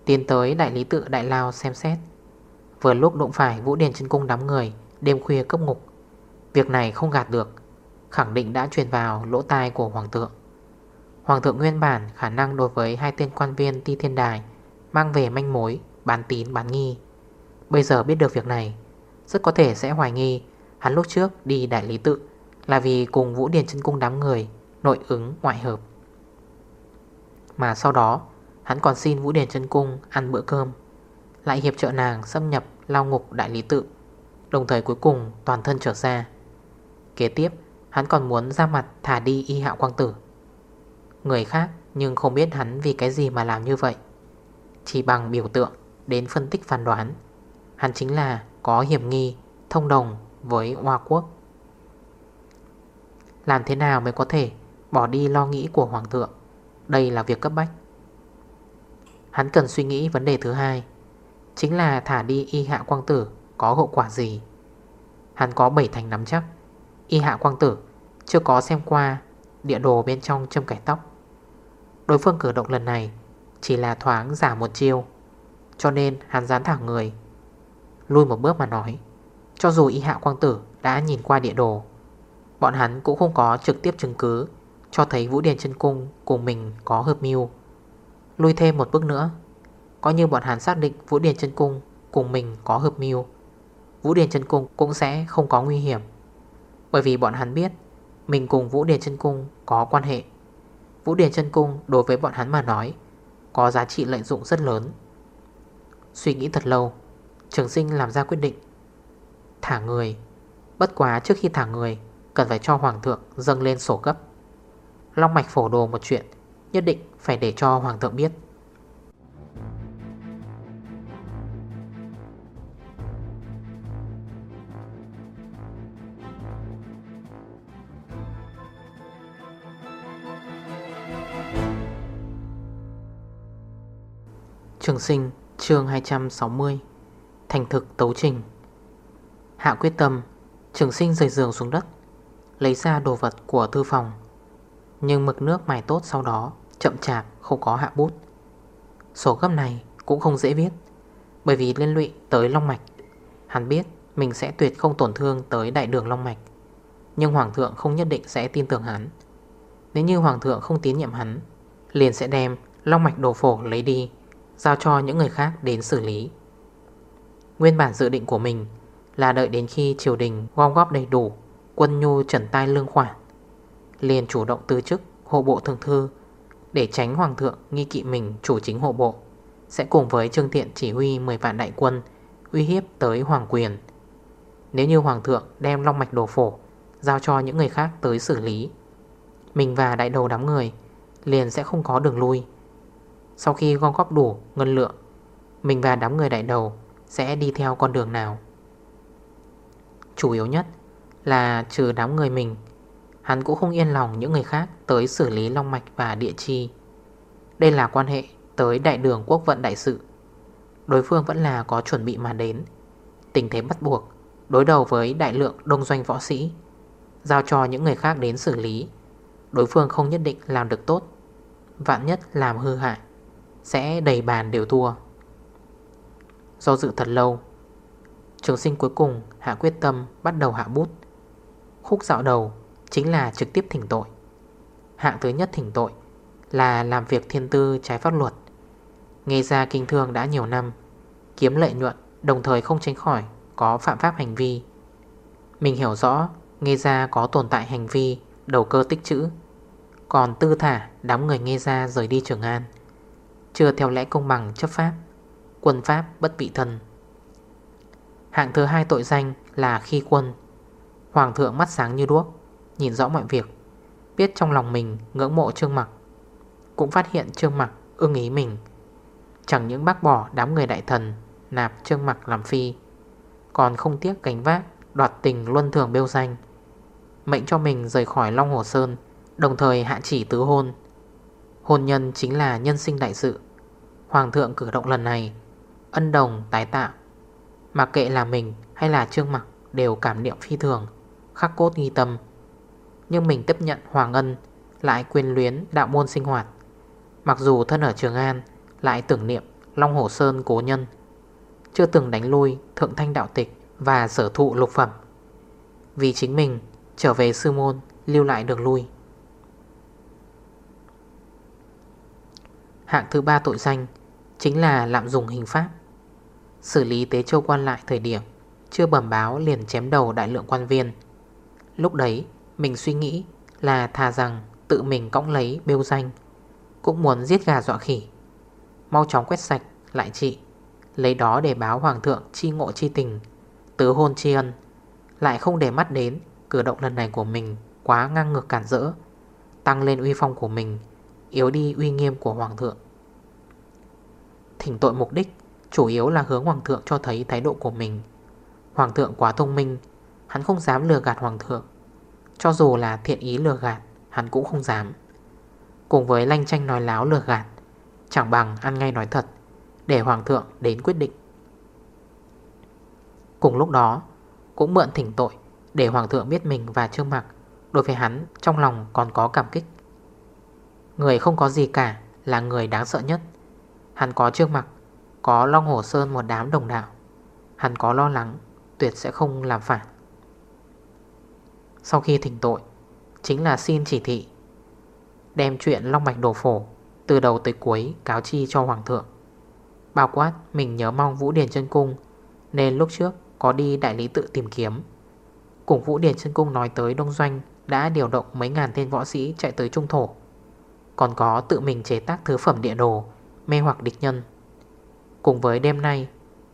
Tiến tới đại lý tự Đại Lao xem xét. Vừa lúc đụng phải Vũ Điền chân Cung đám người Đêm khuya cấp ngục. Việc này không gạt được Khẳng định đã truyền vào lỗ tai của Hoàng thượng. Hoàng thượng nguyên bản khả năng đối với hai tên quan viên ti thiên đài Mang về manh mối, bán tín bán nghi. Bây giờ biết được việc này Rất có thể sẽ hoài nghi Hắn lúc trước đi đại lý tự Là vì cùng Vũ Điền chân Cung đám người Nội ứng ngoại hợp. Mà sau đó Hắn còn xin Vũ Điền chân Cung ăn bữa cơm. Lại hiệp trợ nàng xâm nhập lao ngục đại lý tự. Đồng thời cuối cùng toàn thân trở ra. Kế tiếp, Hắn còn muốn ra mặt thả đi y hạo quang tử. Người khác nhưng không biết hắn vì cái gì mà làm như vậy. Chỉ bằng biểu tượng đến phân tích phán đoán, Hắn chính là có hiểm nghi, thông đồng với Hoa Quốc. Làm thế nào mới có thể bỏ đi lo nghĩ của Hoàng thượng? Đây là việc cấp bách. Hắn cần suy nghĩ vấn đề thứ hai, Chính là thả đi y hạ quang tử có hậu quả gì? Hắn có bảy thành nắm chắc. Y hạ quang tử chưa có xem qua địa đồ bên trong châm cải tóc. Đối phương cử động lần này Chỉ là thoáng giả một chiêu, Cho nên hắn dán thẳng người, Lui một bước mà nói, Cho dù y hạ quang tử đã nhìn qua địa đồ, Bọn hắn cũng không có trực tiếp chứng cứ Cho thấy Vũ Điền chân Cung cùng mình có hợp mưu. Lui thêm một bước nữa. Có như bọn hắn xác định Vũ Điền chân Cung cùng mình có hợp mưu, Vũ Điền chân Cung cũng sẽ không có nguy hiểm. Bởi vì bọn hắn biết, Mình cùng Vũ Điền chân Cung có quan hệ. Vũ Điền chân Cung đối với bọn hắn mà nói, Có giá trị lợi dụng rất lớn. Suy nghĩ thật lâu, Trường sinh làm ra quyết định. Thả người. Bất quá trước khi thả người, Cần phải cho Hoàng thượng dâng lên sổ cấp. Long mạch phổ đồ một chuyện, Nhất định phải để cho Hoàng thượng biết. Trường sinh, chương 260 Thành thực tấu trình. Hạ quyết tâm, Trường sinh rời giường xuống đất, Lấy ra đồ vật của thư phòng, Nhưng mực nước mài tốt sau đó. Chậm chạp, không có hạ bút. Sổ gấp này cũng không dễ viết, Bởi vì liên lụy tới Long Mạch. Hắn biết mình sẽ tuyệt không tổn thương tới đại đường Long Mạch, Nhưng Hoàng thượng không nhất định sẽ tin tưởng hắn. Nếu như Hoàng thượng không tín nhiệm hắn, Liền sẽ đem Long Mạch đồ phổ lấy đi, Giao cho những người khác đến xử lý. Nguyên bản dự định của mình Là đợi đến khi triều đình gom góp đầy đủ Quân nhu trần tai lương khoản, Liền chủ động từ chức hộ bộ thường thư để tránh hoàng thượng nghi kỵ mình chủ chính hộ bộ, Sẽ cùng với Trương Thiện chỉ huy 10 vạn đại quân Uy hiếp tới hoàng quyền. Nếu như hoàng thượng đem long mạch đồ phổ Giao cho những người khác tới xử lý, Mình và đại đầu đám người Liền sẽ không có đường lui. Sau khi gom góp đủ ngân lượng, Mình và đám người đại đầu Sẽ đi theo con đường nào? Chủ yếu nhất Là trừ đám người mình Hắn cũng không yên lòng những người khác Tới xử lý long mạch và địa chi. Đây là quan hệ tới đại đường quốc vận đại sự. Đối phương vẫn là có chuẩn bị mà đến. Tình thế bắt buộc, Đối đầu với đại lượng đông doanh võ sĩ, Giao cho những người khác đến xử lý. Đối phương không nhất định làm được tốt, Vạn nhất làm hư hại, Sẽ đầy bàn đều thua. Do dự thật lâu, Trường sinh cuối cùng hạ quyết tâm bắt đầu hạ bút, Khúc dạo đầu chính là trực tiếp thỉnh tội. Hạng thứ nhất thỉnh tội là làm việc thiên tư trái pháp luật. Nghe ra kinh thương đã nhiều năm, Kiếm lợi nhuận đồng thời không tránh khỏi có phạm pháp hành vi. Mình hiểu rõ, nghe ra có tồn tại hành vi, đầu cơ tích chữ. Còn tư thả đám người nghe ra rời đi Trường An, Chưa theo lẽ công bằng chấp pháp, Quân pháp bất bị thân. Hạng thứ hai tội danh là khi quân, Hoàng thượng mắt sáng như đuốc. Nhìn rõ mọi việc, Biết trong lòng mình ngưỡng mộ Trương Mặc. Cũng phát hiện Trương Mặc ưng ý mình. Chẳng những bác bỏ đám người đại thần Nạp Trương Mặc làm phi, Còn không tiếc gánh vác Đoạt tình luân thường bêu danh, Mệnh cho mình rời khỏi Long Hồ Sơn, Đồng thời hạ chỉ tứ hôn. Hôn nhân chính là nhân sinh đại sự. Hoàng thượng cử động lần này, Ân đồng, tái tạo Mà kệ là mình hay là Trương Mặc Đều cảm niệm phi thường, Khắc cốt nghi tâm. Nhưng mình tiếp nhận Hoàng Ân Lại quyền luyến đạo môn sinh hoạt. Mặc dù thân ở Trường An, Lại tưởng niệm Long Hồ Sơn cố nhân, Chưa từng đánh lui Thượng Thanh Đạo Tịch Và sở thụ lục phẩm. Vì chính mình trở về sư môn, Lưu lại đường lui. Hạng thứ ba tội danh Chính là lạm dụng hình pháp. Xử lý tế châu quan lại thời điểm, Chưa bẩm báo liền chém đầu đại lượng quan viên. Lúc đấy mình suy nghĩ là thà rằng Tự mình cõng lấy bêu danh, Cũng muốn giết gà dọa khỉ. Mau chóng quét sạch, lại trị Lấy đó để báo hoàng thượng chi ngộ chi tình, Tứ hôn chi ân. Lại không để mắt đến Cử động lần này của mình quá ngang ngược cản rỡ, Tăng lên uy phong của mình, Yếu đi uy nghiêm của hoàng thượng. Thỉnh tội mục đích Chủ yếu là hướng hoàng thượng cho thấy thái độ của mình. Hoàng thượng quá thông minh, Hắn không dám lừa gạt hoàng thượng. Cho dù là thiện ý lừa gạt Hắn cũng không dám. Cùng với lanh tranh nói láo lừa gạt Chẳng bằng ăn ngay nói thật Để hoàng thượng đến quyết định. Cùng lúc đó Cũng mượn thỉnh tội Để hoàng thượng biết mình và Trương mặc, Đối với hắn trong lòng còn có cảm kích. Người không có gì cả Là người đáng sợ nhất. Hắn có Trương mặc, Có Long hồ Sơn một đám đồng đạo. Hắn có lo lắng Tuyệt sẽ không làm phản. Sau khi thỉnh tội, Chính là xin chỉ thị, Đem chuyện Long Mạch Đồ Phổ Từ đầu tới cuối cáo chi cho Hoàng thượng. Bao quát mình nhớ mong Vũ Điền chân Cung, Nên lúc trước có đi đại lý tự tìm kiếm. Cùng Vũ Điền chân Cung nói tới Đông Doanh Đã điều động mấy ngàn tên võ sĩ chạy tới Trung Thổ. Còn có tự mình chế tác thứ phẩm địa đồ, Mê hoặc địch nhân. Cùng với đêm nay,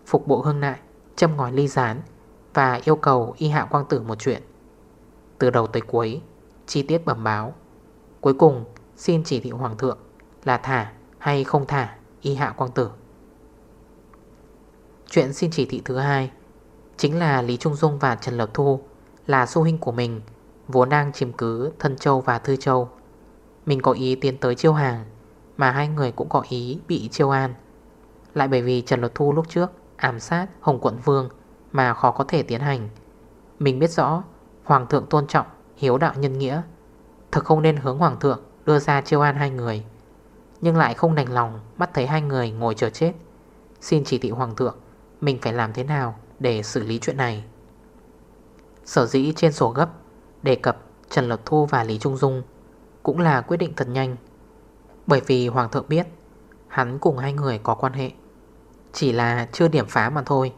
Phục bộ hương nại Châm ngòi ly gián Và yêu cầu y hạ quang tử một chuyện. Từ đầu tới cuối, Chi tiết bẩm báo. Cuối cùng, xin chỉ thị hoàng thượng Là thả hay không thả y hạ quang tử. Chuyện xin chỉ thị thứ hai Chính là Lý Trung Dung và Trần Lập Thu Là su huynh của mình, Vốn đang chiếm cứ Thân Châu và Thư Châu. Mình có ý tiến tới chiêu hàng, Mà hai người cũng có ý bị chiêu an. Lại bởi vì Trần Lập Thu lúc trước Ám sát Hồng Quận Vương Mà khó có thể tiến hành. Mình biết rõ Hoàng thượng tôn trọng, Hiếu đạo nhân nghĩa. Thực không nên hướng Hoàng thượng, đưa ra chiêu an hai người. Nhưng lại không đành lòng Mắt thấy hai người ngồi chờ chết. Xin chỉ thị Hoàng thượng, Mình phải làm thế nào để xử lý chuyện này? Sở dĩ trên sổ gấp, Đề cập Trần Lập Thu và Lý Trung Dung Cũng là quyết định thật nhanh. Bởi vì Hoàng thượng biết, Hắn cùng hai người có quan hệ. Chỉ là chưa điểm phá mà thôi.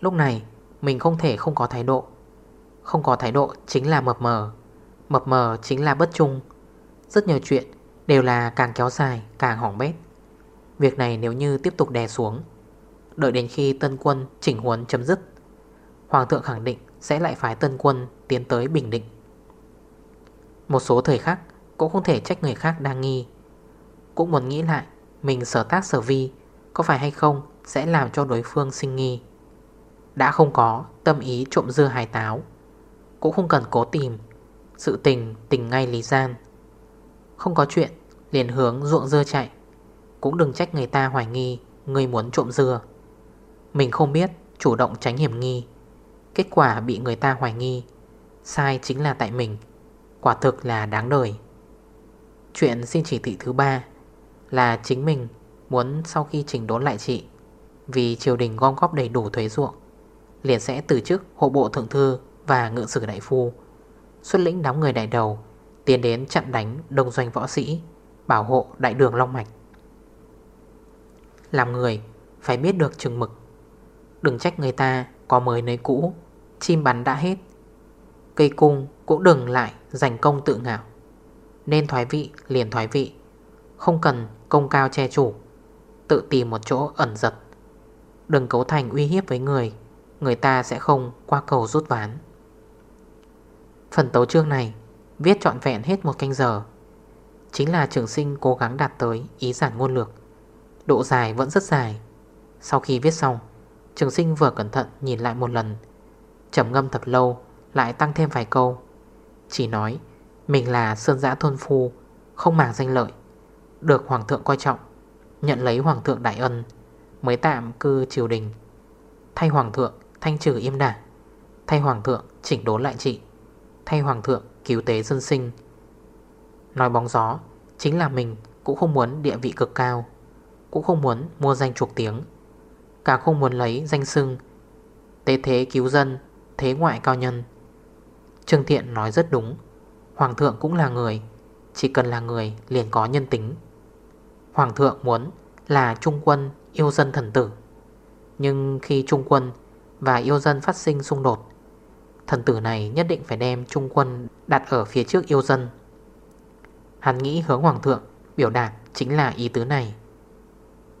Lúc này, Mình không thể không có thái độ. Không có thái độ chính là mập mờ. Mập mờ chính là bất trung. Rất nhiều chuyện đều là càng kéo dài, Càng hỏng bét. Việc này nếu như tiếp tục đè xuống, Đợi đến khi tân quân chỉnh huấn chấm dứt, Hoàng thượng khẳng định Sẽ lại phái tân quân tiến tới Bình Định. Một số thời khắc Cũng không thể trách người khác đang nghi. Cũng muốn nghĩ lại Mình sở tác sở vi Có phải hay không sẽ làm cho đối phương sinh nghi. Đã không có tâm ý trộm dưa hài táo. Cũng không cần cố tìm. Sự tình tình ngay lý gian Không có chuyện, liền hướng ruộng dưa chạy. Cũng đừng trách người ta hoài nghi Người muốn trộm dưa. Mình không biết, chủ động tránh hiểm nghi. Kết quả bị người ta hoài nghi. Sai chính là tại mình. Quả thực là đáng đời. Chuyện xin chỉ thị thứ ba Là chính mình muốn sau khi chỉnh đốn lại chị, Vì triều đình gom góp đầy đủ thuế ruộng, Liền sẽ từ chức hộ bộ thượng thư và ngự sử đại phu. Xuất lĩnh đám người đại đầu, Tiến đến chặn đánh đông doanh võ sĩ, Bảo hộ đại đường Long Mạch. Làm người, Phải biết được chừng mực. Đừng trách người ta có mới nấy cũ, Chim bắn đã hết. Cây cung cũng đừng lại giành công tự ngạo. Nên thoái vị, liền thoái vị. Không cần công cao che chủ, Tự tìm một chỗ ẩn giật. Đừng cấu thành uy hiếp với người Người ta sẽ không qua cầu rút ván. Phần tấu chương này, Viết trọn vẹn hết một canh giờ. Chính là trường sinh cố gắng đạt tới ý giản ngôn lược. Độ dài vẫn rất dài. Sau khi viết xong, Trường sinh vừa cẩn thận nhìn lại một lần. Trầm ngâm thật lâu, Lại tăng thêm vài câu. Chỉ nói, Mình là sơn giã thôn phu, Không màng danh lợi. Được hoàng thượng coi trọng, Nhận lấy hoàng thượng đại ân, Mới tạm cư triều đình. Thay hoàng thượng thanh trừ im đảng Thay hoàng thượng chỉnh đốn lại trị. Thay hoàng thượng cứu tế dân sinh. Nói bóng gió, Chính là mình cũng không muốn địa vị cực cao, Cũng không muốn mua danh chuộc tiếng Cả không muốn lấy danh sưng Tế thế cứu dân, Thế ngoại cao nhân. Trương Thiện nói rất đúng, Hoàng thượng cũng là người, Chỉ cần là người liền có nhân tính. Hoàng thượng muốn là trung quân yêu dân thần tử, Nhưng khi trung quân và yêu dân phát sinh xung đột Thần tử này nhất định phải đem trung quân đặt ở phía trước yêu dân. Hắn nghĩ hướng hoàng thượng biểu đạt chính là ý tứ này.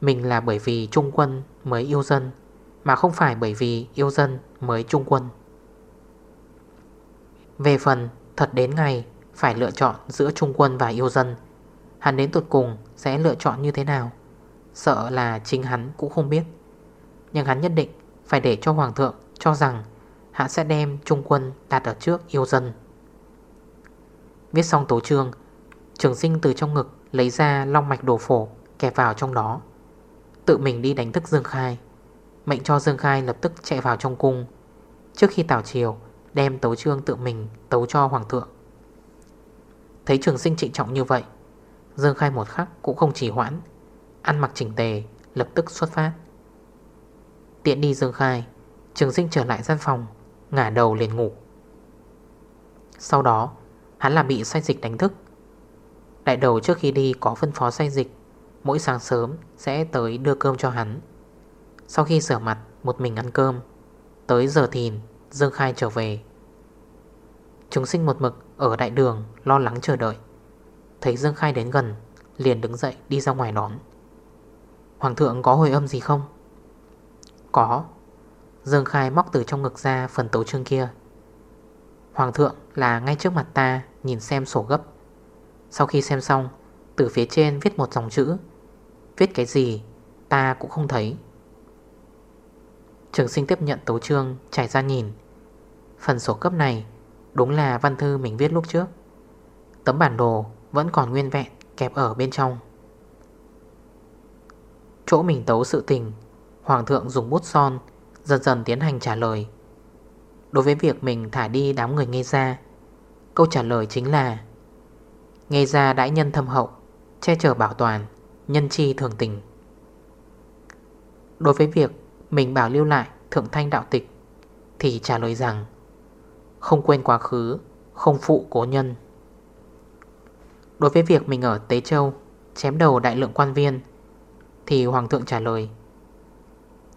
Mình là bởi vì trung quân mới yêu dân, Mà không phải bởi vì yêu dân mới trung quân. Về phần thật đến ngày phải lựa chọn giữa trung quân và yêu dân, Hắn đến tuột cùng sẽ lựa chọn như thế nào? Sợ là chính hắn cũng không biết. Nhưng hắn nhất định phải để cho hoàng thượng cho rằng hạ sẽ đem trung quân đặt ở trước yêu dân. Viết xong tố trương Trường sinh từ trong ngực Lấy ra long mạch đồ phổ Kẹp vào trong đó. Tự mình đi đánh thức Dương Khai. Mệnh cho Dương Khai lập tức chạy vào trong cung. Trước khi tảo chiều Đem tấu trương tự mình tấu cho hoàng thượng. Thấy trường sinh trịnh trọng như vậy, Dương Khai một khắc cũng không chỉ hoãn. Ăn mặc chỉnh tề, Lập tức xuất phát. Tiện đi Dương Khai, Trường sinh trở lại gian phòng. Ngả đầu liền ngủ. Sau đó, hắn là bị say dịch đánh thức. Đại đầu trước khi đi có phân phó say dịch, Mỗi sáng sớm sẽ tới đưa cơm cho hắn. Sau khi rửa mặt, Một mình ăn cơm, Tới giờ thìn, Dương Khai trở về. Chúng sinh một mực ở đại đường, Lo lắng chờ đợi. Thấy Dương Khai đến gần, Liền đứng dậy đi ra ngoài đón. Hoàng thượng có hồi âm gì không? Có. Dương Khai móc từ trong ngực ra phần tấu chương kia. Hoàng thượng là ngay trước mặt ta, Nhìn xem sổ gấp. Sau khi xem xong, Từ phía trên viết một dòng chữ. Viết cái gì, ta cũng không thấy. Trường sinh tiếp nhận tấu chương, Trải ra nhìn. Phần sổ cấp này Đúng là văn thư mình viết lúc trước. Tấm bản đồ vẫn còn nguyên vẹn, Kẹp ở bên trong. Chỗ mình tấu sự tình, Hoàng thượng dùng bút son Dần dần tiến hành trả lời. Đối với việc mình thả đi đám người nghe ra Câu trả lời chính là Nghe ra đãi nhân thâm hậu, Che chở bảo toàn, Nhân chi thường tình. Đối với việc mình bảo lưu lại Thượng thanh đạo tịch, Thì trả lời rằng, Không quên quá khứ, Không phụ cố nhân. Đối với việc mình ở Tế Châu, Chém đầu đại lượng quan viên, Thì Hoàng thượng trả lời,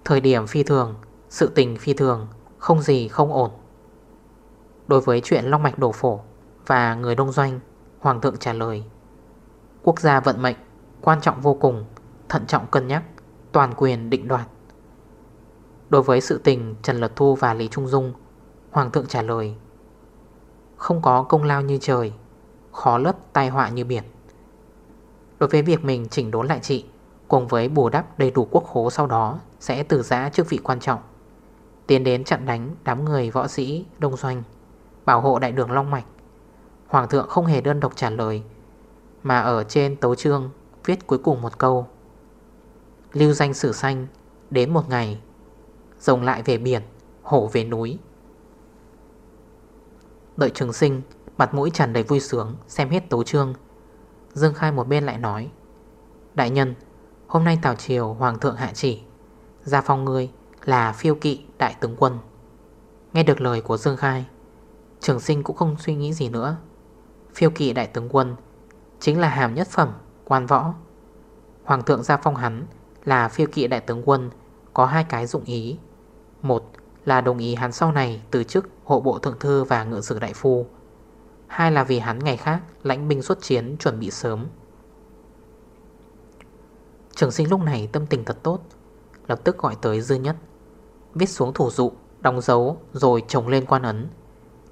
Thời điểm phi thường sự tình phi thường, Không gì không ổn. Đối với chuyện Long Mạch đổ phổ Và người đông doanh, Hoàng thượng trả lời, Quốc gia vận mệnh, Quan trọng vô cùng, Thận trọng cân nhắc, Toàn quyền định đoạt. Đối với sự tình Trần Lật Thu và Lý Trung Dung, Hoàng thượng trả lời, Không có công lao như trời, Khó lấp tai họa như biển. Đối với việc mình chỉnh đốn lại trị, Cùng với bù đắp đầy đủ quốc khố sau đó Sẽ từ giã chức vị quan trọng Tiến đến chặn đánh đám người võ sĩ đông doanh, Bảo hộ đại đường Long Mạch. Hoàng thượng không hề đơn độc trả lời, Mà ở trên tấu trương Viết cuối cùng một câu. Lưu danh sử xanh, Đến một ngày, Rồng lại về biển, Hổ về núi. Đợi trường sinh, Mặt mũi tràn đầy vui sướng, Xem hết tấu trương Dương Khai một bên lại nói, Đại nhân, Hôm nay Tào Triều Hoàng thượng hạ chỉ ra phong ngươi là phiêu kỵ đại tướng quân. Nghe được lời của Dương Khai, Trường sinh cũng không suy nghĩ gì nữa. Phiêu kỵ đại tướng quân Chính là hàm nhất phẩm, Quan võ. Hoàng thượng gia phong hắn Là phiêu kỵ đại tướng quân, Có hai cái dụng ý. Một là đồng ý hắn sau này Từ chức hộ bộ thượng thư và ngự sử đại phu. Hai là vì hắn ngày khác Lãnh binh xuất chiến chuẩn bị sớm. Trường sinh lúc này tâm tình thật tốt, Lập tức gọi tới dư nhất. Viết xuống thủ dụ, Đóng dấu rồi trồng lên quan ấn.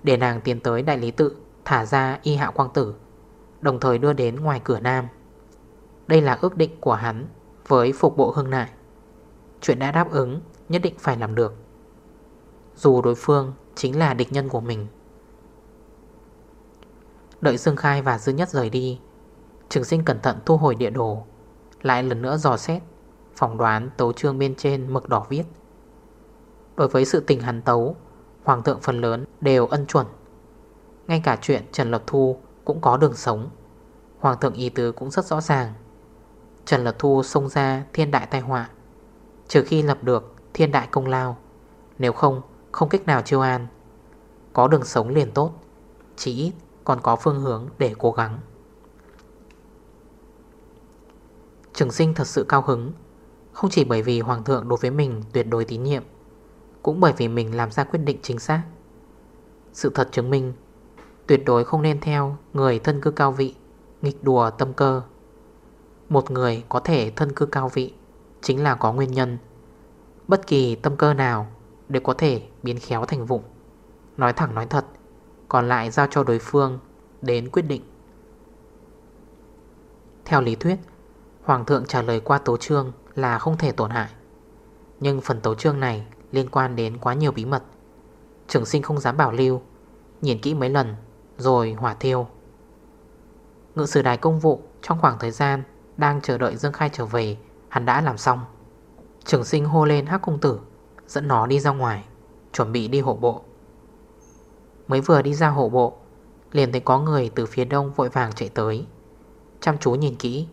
Để nàng tiến tới đại lý tự, Thả ra y hạ quang tử, Đồng thời đưa đến ngoài cửa nam. Đây là ước định của hắn Với phục bộ hương nại. Chuyện đã đáp ứng, nhất định phải làm được. Dù đối phương chính là địch nhân của mình. Đợi Dương Khai và Dư Nhất rời đi, Trường sinh cẩn thận thu hồi địa đồ, Lại lần nữa dò xét, Phỏng đoán tấu trương bên trên mực đỏ viết. Đối với sự tình hắn tấu Hoàng thượng phần lớn đều ân chuẩn. Ngay cả chuyện Trần Lập Thu cũng có đường sống. Hoàng thượng ý tứ cũng rất rõ ràng. Trần Lập Thu xông ra thiên đại tai họa Trừ khi lập được thiên đại công lao Nếu không, không cách nào chiêu an. Có đường sống liền tốt Chỉ ít còn có phương hướng để cố gắng. Trường sinh thật sự cao hứng Không chỉ bởi vì Hoàng thượng đối với mình tuyệt đối tín nhiệm cũng bởi vì mình làm ra quyết định chính xác. Sự thật chứng minh, Tuyệt đối không nên theo người thân cư cao vị, Nghịch đùa tâm cơ. Một người có thể thân cư cao vị Chính là có nguyên nhân. Bất kỳ tâm cơ nào Đều có thể biến khéo thành vụng. Nói thẳng nói thật, Còn lại giao cho đối phương Đến quyết định. Theo lý thuyết, Hoàng thượng trả lời qua tố trương Là không thể tổn hại. Nhưng phần tấu trương này liên quan đến quá nhiều bí mật. Trường sinh không dám bảo lưu, Nhìn kỹ mấy lần, Rồi hỏa thiêu. Ngự sử đài công vụ Trong khoảng thời gian Đang chờ đợi Dương Khai trở về, Hắn đã làm xong. Trường sinh hô lên hắc công tử, Dẫn nó đi ra ngoài, Chuẩn bị đi hộ bộ. Mới vừa đi ra hộ bộ, Liền thấy có người từ phía đông vội vàng chạy tới. Chăm chú nhìn kỹ,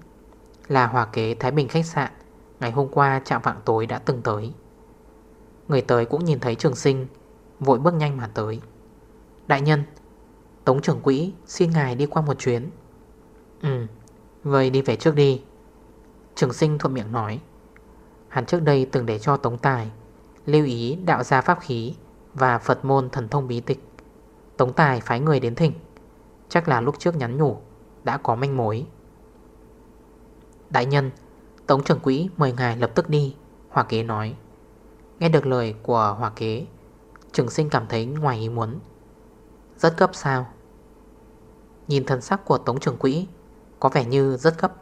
Là hòa kế Thái Bình khách sạn, Ngày hôm qua trạm vạng tối đã từng tới. Người tới cũng nhìn thấy trường sinh, Vội bước nhanh mà tới. Đại nhân, Tống trưởng quỹ, xin ngài đi qua một chuyến. Ừ Vậy đi về trước đi. Trường sinh thuận miệng nói. Hắn trước đây từng để cho Tống Tài, Lưu ý đạo gia pháp khí Và Phật môn thần thông bí tịch. Tống Tài phái người đến thỉnh, Chắc là lúc trước nhắn nhủ, Đã có manh mối. Đại nhân, Tống trưởng quỹ mời ngài lập tức đi Hòa kế nói. Nghe được lời của hòa kế, Trường sinh cảm thấy ngoài ý muốn. Rất cấp sao? Nhìn thân sắc của tống trưởng quỹ, Có vẻ như rất gấp.